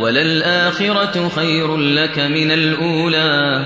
وَلَلْآخِرَةُ خَيْرٌ لَّكَ مِنَ الْأُولَىٰ.